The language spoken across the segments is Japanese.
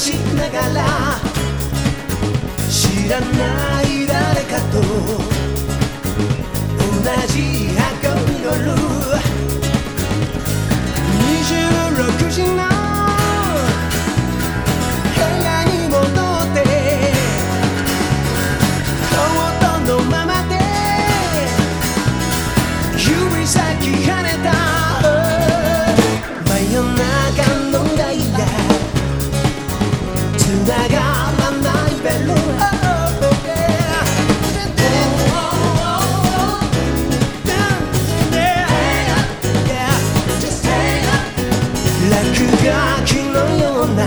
知らない誰かと同じ箱に乗る。26時の部屋に戻ってとうとうのままで指先跳ねた。がきのような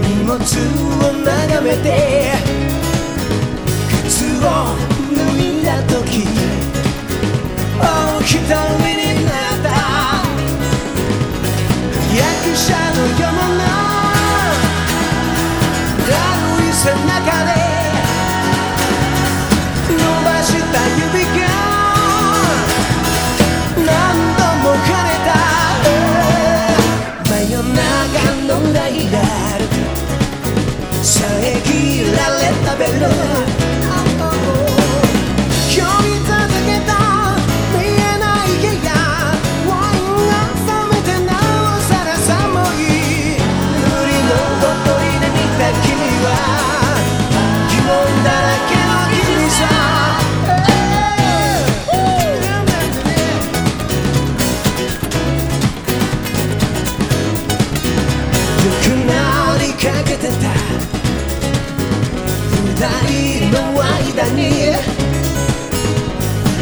荷物を眺めて靴を脱いだ時置きたりになった。役者のような軽い背中で人の間に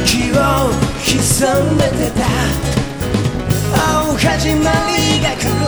気を潜めてた。青始まりが来る。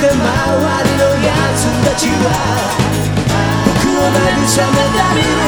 て周りのたちは僕を慰めた未る